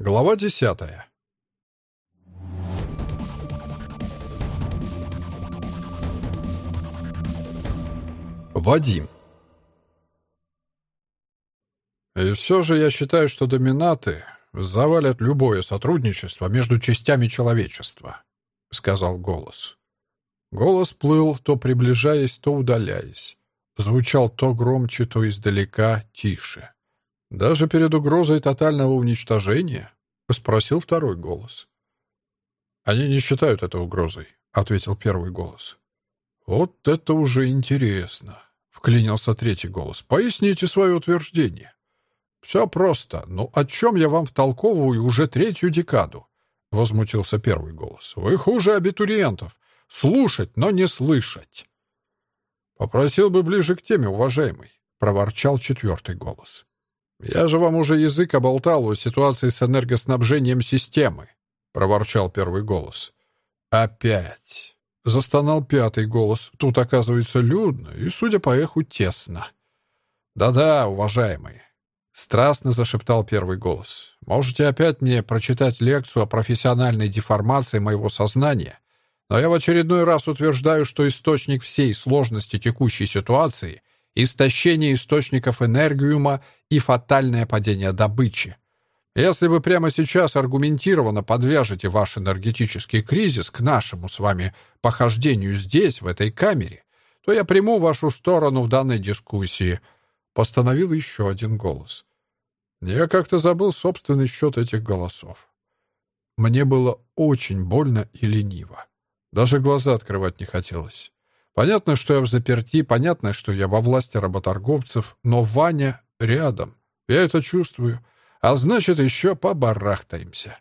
Глава десятая. Вадим. И все же я считаю, что доминаты завалят любое сотрудничество между частями человечества, сказал голос. Голос плыл, то приближаясь, то удаляясь. Звучал то громче, то издалека, тише. «Даже перед угрозой тотального уничтожения?» — спросил второй голос. «Они не считают это угрозой», — ответил первый голос. «Вот это уже интересно», — вклинился третий голос. «Поясните свое утверждение». «Все просто. Ну, о чем я вам втолковываю уже третью декаду?» — возмутился первый голос. «Вы хуже абитуриентов. Слушать, но не слышать». «Попросил бы ближе к теме, уважаемый», — проворчал четвертый голос. «Я же вам уже язык оболтал о ситуации с энергоснабжением системы», — проворчал первый голос. «Опять!» — застонал пятый голос. «Тут, оказывается, людно и, судя по эху, тесно». «Да-да, уважаемые», — страстно зашептал первый голос. «Можете опять мне прочитать лекцию о профессиональной деформации моего сознания, но я в очередной раз утверждаю, что источник всей сложности текущей ситуации истощение источников энергиума и фатальное падение добычи. Если вы прямо сейчас аргументированно подвяжете ваш энергетический кризис к нашему с вами похождению здесь, в этой камере, то я приму вашу сторону в данной дискуссии», — постановил еще один голос. Я как-то забыл собственный счет этих голосов. Мне было очень больно и лениво. Даже глаза открывать не хотелось. Понятно, что я в заперти, понятно, что я во власти работорговцев, но Ваня рядом. Я это чувствую. А значит, еще побарахтаемся.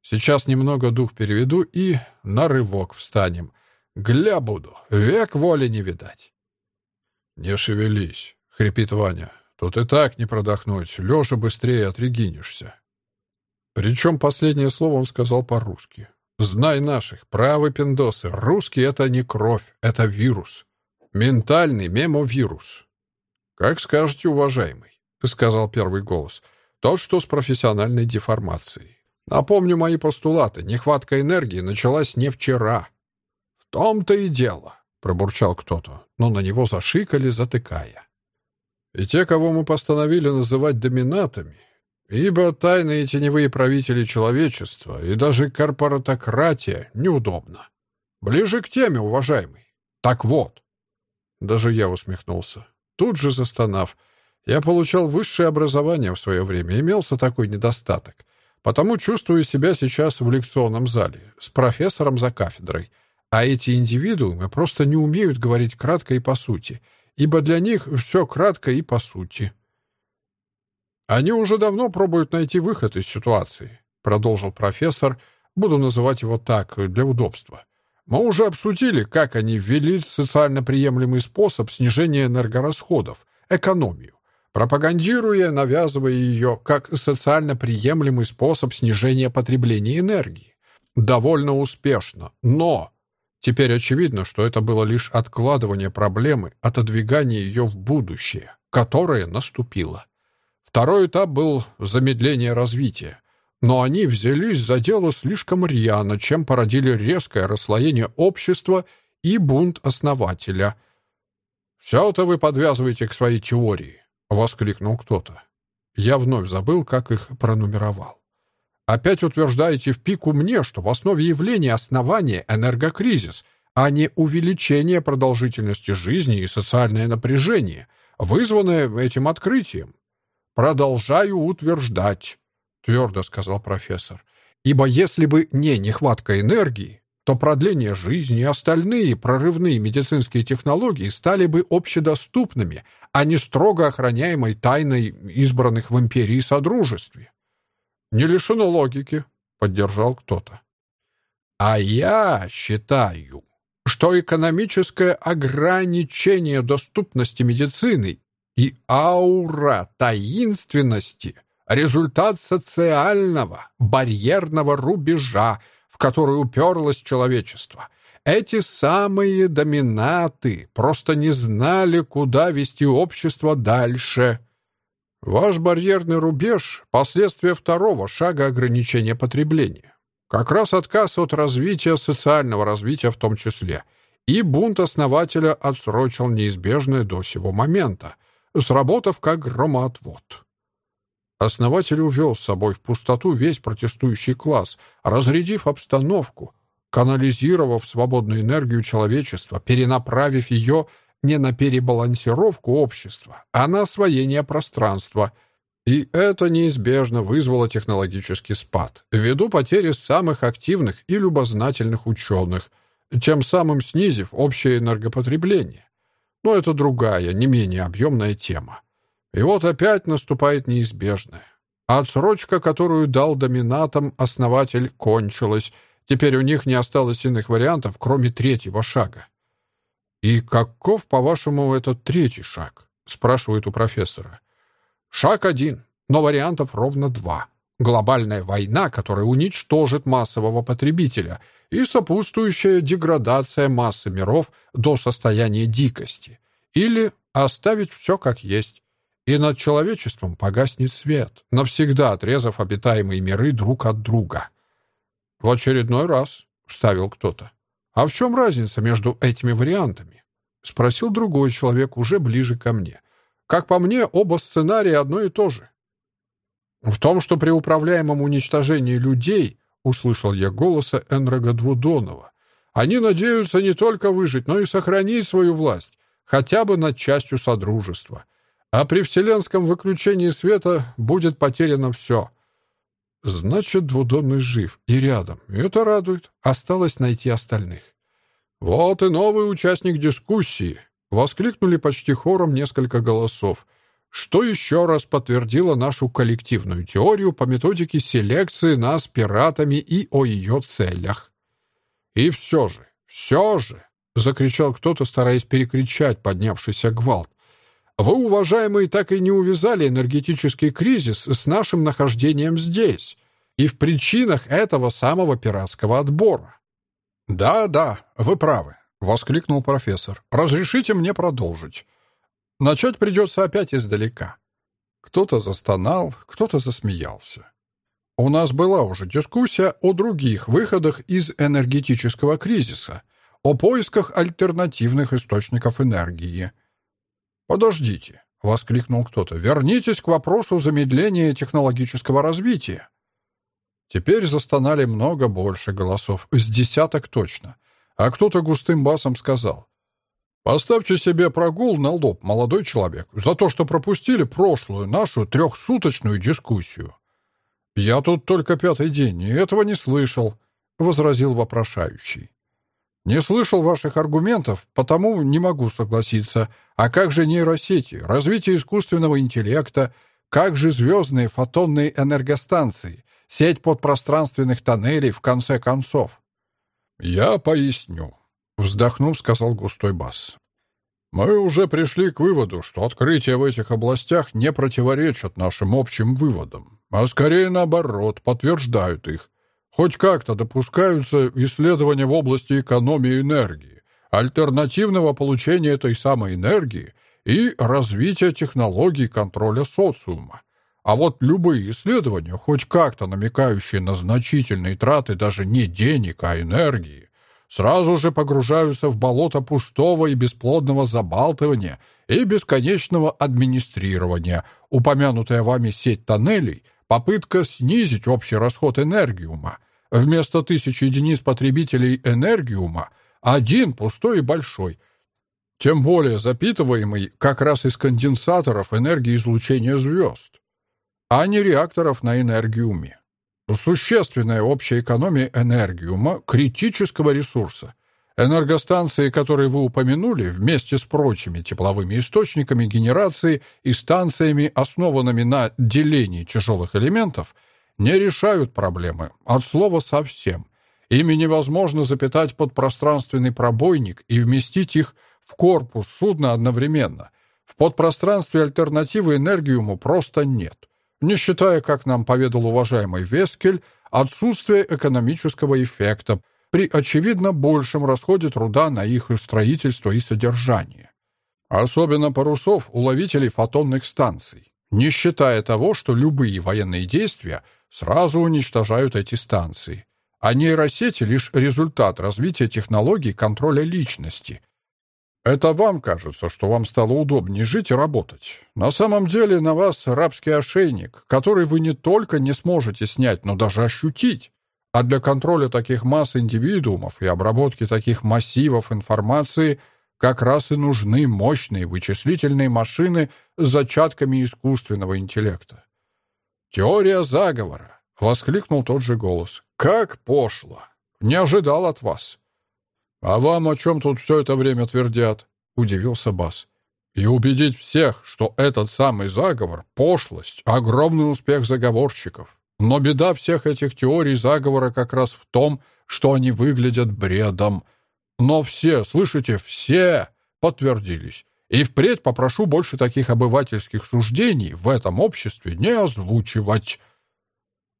Сейчас немного дух переведу и на рывок встанем. Гля буду, век воли не видать. «Не шевелись», — хрипит Ваня. «Тут и так не продохнуть, лежа быстрее отрегинишься». Причем последнее слово он сказал по-русски. Знай наших, правы пиндосы, русский — это не кровь, это вирус. Ментальный мемовирус. «Как скажете, уважаемый», — сказал первый голос, — «тот, что с профессиональной деформацией. Напомню мои постулаты. Нехватка энергии началась не вчера». «В том-то и дело», — пробурчал кто-то, но на него зашикали, затыкая. «И те, кого мы постановили называть доминатами, Ибо тайные теневые правители человечества и даже корпоратократия неудобно. Ближе к теме, уважаемый. Так вот. Даже я усмехнулся. Тут же застонав. Я получал высшее образование в свое время, имелся такой недостаток. Потому чувствую себя сейчас в лекционном зале, с профессором за кафедрой. А эти индивидуумы просто не умеют говорить кратко и по сути, ибо для них все кратко и по сути. «Они уже давно пробуют найти выход из ситуации», — продолжил профессор. «Буду называть его так, для удобства. Мы уже обсудили, как они ввели социально приемлемый способ снижения энергорасходов — экономию, пропагандируя, навязывая ее как социально приемлемый способ снижения потребления энергии. Довольно успешно, но... Теперь очевидно, что это было лишь откладывание проблемы, отодвигание ее в будущее, которое наступило. Второй этап был замедление развития. Но они взялись за дело слишком рьяно, чем породили резкое расслоение общества и бунт основателя. «Все это вы подвязываете к своей теории», — воскликнул кто-то. Я вновь забыл, как их пронумеровал. «Опять утверждаете в пику мне, что в основе явления основания энергокризис, а не увеличение продолжительности жизни и социальное напряжение, вызванное этим открытием. «Продолжаю утверждать», — твердо сказал профессор. «Ибо если бы не нехватка энергии, то продление жизни и остальные прорывные медицинские технологии стали бы общедоступными, а не строго охраняемой тайной избранных в империи содружестве». «Не лишено логики», — поддержал кто-то. «А я считаю, что экономическое ограничение доступности медицины и аура таинственности — результат социального, барьерного рубежа, в который уперлось человечество. Эти самые доминаты просто не знали, куда вести общество дальше. Ваш барьерный рубеж — последствия второго шага ограничения потребления. Как раз отказ от развития, социального развития в том числе. И бунт основателя отсрочил неизбежное до сего момента, сработав как громоотвод. Основатель увел с собой в пустоту весь протестующий класс, разрядив обстановку, канализировав свободную энергию человечества, перенаправив ее не на перебалансировку общества, а на освоение пространства. И это неизбежно вызвало технологический спад, ввиду потери самых активных и любознательных ученых, тем самым снизив общее энергопотребление. Но это другая, не менее объемная тема. И вот опять наступает неизбежное. Отсрочка, которую дал доминатам основатель, кончилась. Теперь у них не осталось иных вариантов, кроме третьего шага. «И каков, по-вашему, этот третий шаг?» — спрашивает у профессора. «Шаг один, но вариантов ровно два. Глобальная война, которая уничтожит массового потребителя, и сопутствующая деградация массы миров до состояния дикости. Или оставить все как есть. И над человечеством погаснет свет, навсегда отрезав обитаемые миры друг от друга». «В очередной раз», — вставил кто-то. «А в чем разница между этими вариантами?» — спросил другой человек уже ближе ко мне. «Как по мне, оба сценария одно и то же». «В том, что при управляемом уничтожении людей», — услышал я голоса Энрога Двудонова, «они надеются не только выжить, но и сохранить свою власть, хотя бы над частью Содружества. А при вселенском выключении света будет потеряно все». Значит, двудонный жив и рядом. И это радует. Осталось найти остальных. «Вот и новый участник дискуссии!» — воскликнули почти хором несколько голосов, что еще раз подтвердило нашу коллективную теорию по методике селекции нас пиратами и о ее целях. «И все же, все же!» — закричал кто-то, стараясь перекричать поднявшийся гвалт. Вы, уважаемые, так и не увязали энергетический кризис с нашим нахождением здесь и в причинах этого самого пиратского отбора. «Да, да, вы правы», — воскликнул профессор. «Разрешите мне продолжить. Начать придется опять издалека». Кто-то застонал, кто-то засмеялся. У нас была уже дискуссия о других выходах из энергетического кризиса, о поисках альтернативных источников энергии — «Подождите», — воскликнул кто-то, — «вернитесь к вопросу замедления технологического развития». Теперь застонали много больше голосов, с десяток точно. А кто-то густым басом сказал, «Поставьте себе прогул на лоб, молодой человек, за то, что пропустили прошлую нашу трехсуточную дискуссию». «Я тут только пятый день, и этого не слышал», — возразил вопрошающий. Не слышал ваших аргументов, потому не могу согласиться. А как же нейросети, развитие искусственного интеллекта, как же звездные фотонные энергостанции, сеть подпространственных тоннелей в конце концов? Я поясню, вздохнув, сказал густой бас. Мы уже пришли к выводу, что открытия в этих областях не противоречат нашим общим выводам, а скорее наоборот, подтверждают их. Хоть как-то допускаются исследования в области экономии энергии, альтернативного получения этой самой энергии и развития технологий контроля социума. А вот любые исследования, хоть как-то намекающие на значительные траты даже не денег, а энергии, сразу же погружаются в болото пустого и бесплодного забалтывания и бесконечного администрирования. Упомянутая вами сеть тоннелей — попытка снизить общий расход энергиума, Вместо тысячи единиц потребителей энергиума один пустой и большой, тем более запитываемый как раз из конденсаторов энергии излучения звезд, а не реакторов на энергиуме. Существенная общая экономия энергиума, критического ресурса. Энергостанции, которые вы упомянули, вместе с прочими тепловыми источниками генерации и станциями, основанными на делении тяжелых элементов – не решают проблемы, от слова совсем. Ими невозможно запитать подпространственный пробойник и вместить их в корпус судна одновременно. В подпространстве альтернативы энергиуму просто нет. Не считая, как нам поведал уважаемый Вескель, отсутствие экономического эффекта при очевидно большем расходе труда на их строительство и содержание. Особенно парусов уловителей фотонных станций. не считая того, что любые военные действия сразу уничтожают эти станции. А нейросети — лишь результат развития технологий контроля личности. Это вам кажется, что вам стало удобнее жить и работать. На самом деле на вас рабский ошейник, который вы не только не сможете снять, но даже ощутить. А для контроля таких масс индивидуумов и обработки таких массивов информации как раз и нужны мощные вычислительные машины с зачатками искусственного интеллекта. «Теория заговора!» — воскликнул тот же голос. «Как пошло! Не ожидал от вас!» «А вам о чем тут все это время твердят?» — удивился Бас. «И убедить всех, что этот самый заговор — пошлость, огромный успех заговорщиков. Но беда всех этих теорий заговора как раз в том, что они выглядят бредом. Но все, слышите, все подтвердились. И впредь попрошу больше таких обывательских суждений в этом обществе не озвучивать.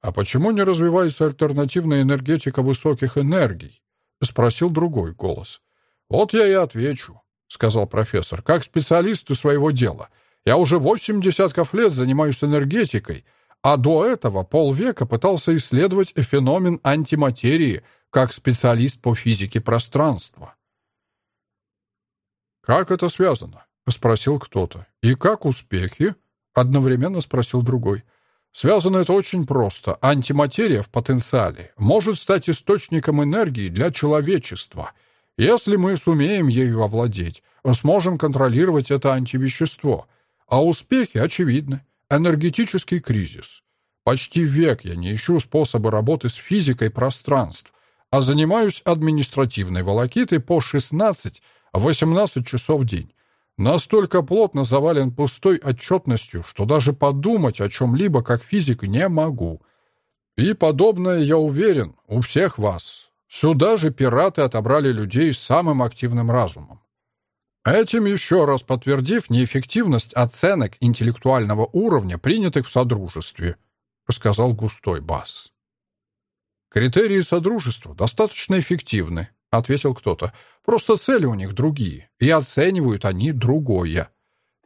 А почему не развивается альтернативная энергетика высоких энергий? Спросил другой голос. Вот я и отвечу, сказал профессор, как специалист своего дела. Я уже восемь десятков лет занимаюсь энергетикой, а до этого полвека пытался исследовать феномен антиматерии как специалист по физике пространства. «Как это связано?» — спросил кто-то. «И как успехи?» — одновременно спросил другой. «Связано это очень просто. Антиматерия в потенциале может стать источником энергии для человечества. Если мы сумеем ею овладеть, сможем контролировать это антивещество. А успехи очевидны энергетический кризис. Почти век я не ищу способы работы с физикой пространств, а занимаюсь административной волокитой по 16-18 часов в день. Настолько плотно завален пустой отчетностью, что даже подумать о чем-либо как физик не могу. И подобное, я уверен, у всех вас. Сюда же пираты отобрали людей с самым активным разумом. Этим еще раз подтвердив неэффективность оценок интеллектуального уровня, принятых в Содружестве, сказал густой бас. «Критерии Содружества достаточно эффективны», — ответил кто-то. «Просто цели у них другие, и оценивают они другое.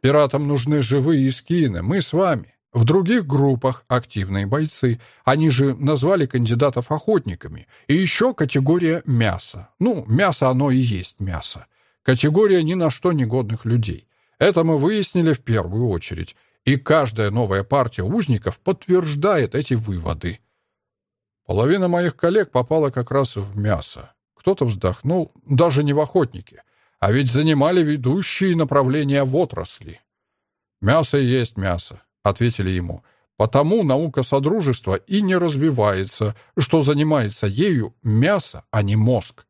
Пиратам нужны живые скины, мы с вами. В других группах активные бойцы. Они же назвали кандидатов охотниками. И еще категория мяса. Ну, мясо оно и есть мясо. Категория ни на что негодных людей. Это мы выяснили в первую очередь. И каждая новая партия узников подтверждает эти выводы. Половина моих коллег попала как раз в мясо. Кто-то вздохнул, даже не в охотники, а ведь занимали ведущие направления в отрасли. «Мясо есть мясо», — ответили ему. «Потому наука Содружества и не развивается, что занимается ею мясо, а не мозг».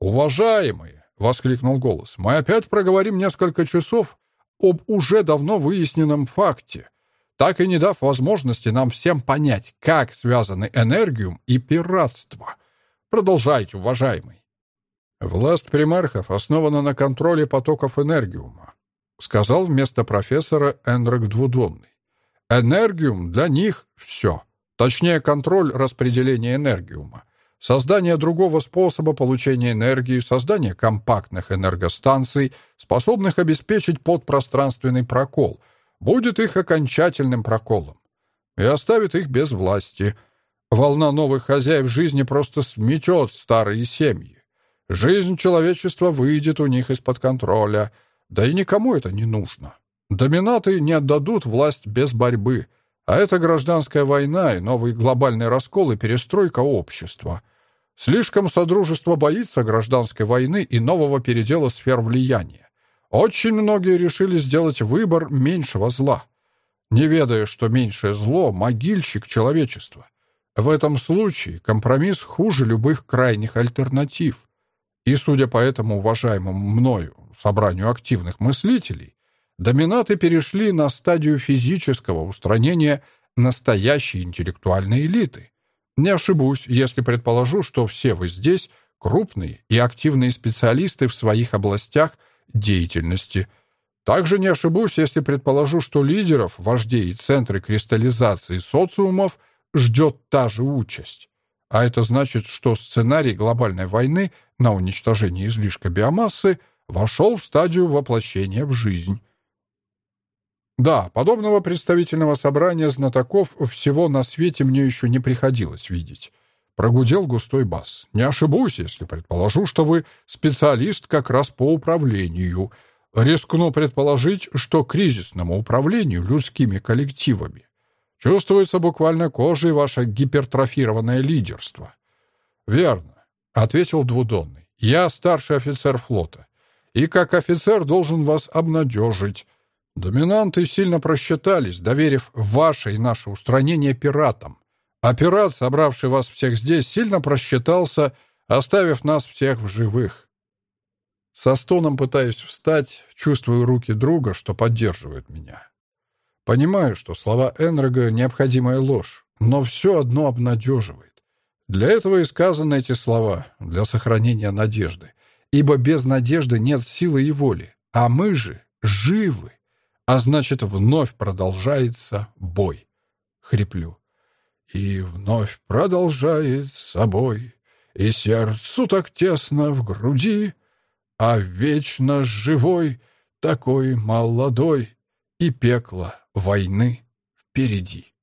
«Уважаемые!» — воскликнул голос. «Мы опять проговорим несколько часов об уже давно выясненном факте, так и не дав возможности нам всем понять, как связаны энергиум и пиратство. Продолжайте, уважаемый». «Власть примархов основана на контроле потоков энергиума», сказал вместо профессора Энрик Двудонный. «Энергиум для них — все. Точнее, контроль распределения энергиума создание другого способа получения энергии, создание компактных энергостанций, способных обеспечить подпространственный прокол, будет их окончательным проколом и оставит их без власти. Волна новых хозяев жизни просто сметет старые семьи. Жизнь человечества выйдет у них из-под контроля, да и никому это не нужно. Доминаты не отдадут власть без борьбы, а это гражданская война и новый глобальный раскол и перестройка общества. Слишком Содружество боится гражданской войны и нового передела сфер влияния. Очень многие решили сделать выбор меньшего зла, не ведая, что меньшее зло — могильщик человечества. В этом случае компромисс хуже любых крайних альтернатив. И, судя по этому уважаемому мною собранию активных мыслителей, доминаты перешли на стадию физического устранения настоящей интеллектуальной элиты. Не ошибусь, если предположу, что все вы здесь крупные и активные специалисты в своих областях деятельности. Также не ошибусь, если предположу, что лидеров, вождей и центры кристаллизации социумов ждет та же участь. А это значит, что сценарий глобальной войны на уничтожение излишка биомассы вошел в стадию воплощения в жизнь. Да, подобного представительного собрания знатоков всего на свете мне еще не приходилось видеть. Прогудел густой бас. Не ошибусь, если предположу, что вы специалист как раз по управлению. Рискну предположить, что кризисному управлению людскими коллективами чувствуется буквально кожей ваше гипертрофированное лидерство. Верно, ответил Двудонный. Я старший офицер флота. И как офицер должен вас обнадежить. Доминанты сильно просчитались, доверив ваше и наше устранение пиратам. А пират, собравший вас всех здесь, сильно просчитался, оставив нас всех в живых. Со стоном пытаюсь встать, чувствую руки друга, что поддерживают меня. Понимаю, что слова Энрога — необходимая ложь, но все одно обнадеживает. Для этого и сказаны эти слова, для сохранения надежды. Ибо без надежды нет силы и воли, а мы же живы. А значит, вновь продолжается бой. Хриплю. И вновь продолжает собой, И сердцу так тесно в груди, А вечно живой, такой молодой, И пекло войны впереди.